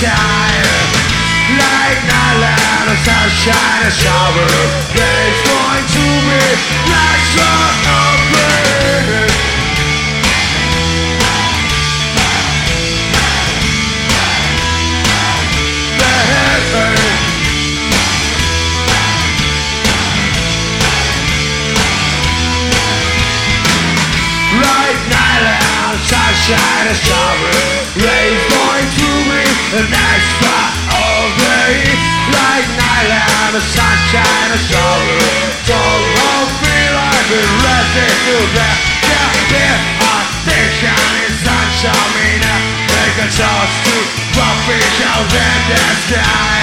sky Like night the sunshine, a shower There's going to be round all day Right now, sunshine is shower Rays going to spot all day Like night the sunshine is shower Don't me like a resting to the Yeah, yeah, I think I need sunshine me now? A toss to in the sky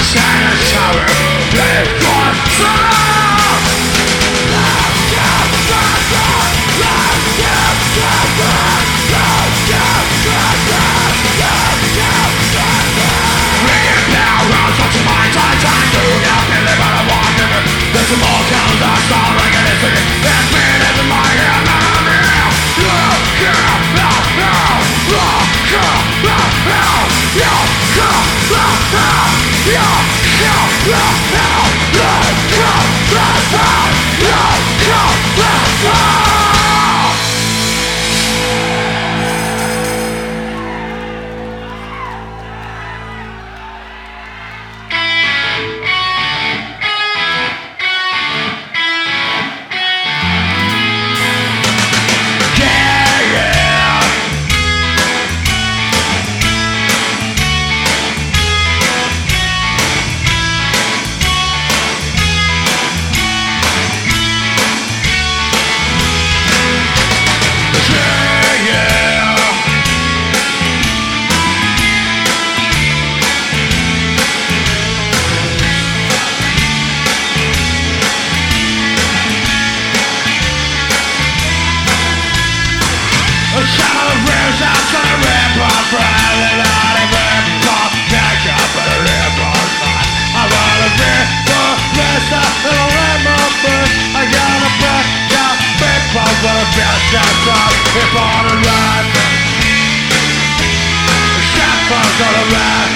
sunshine, and shower. Going to be Shadows clock, hip on a on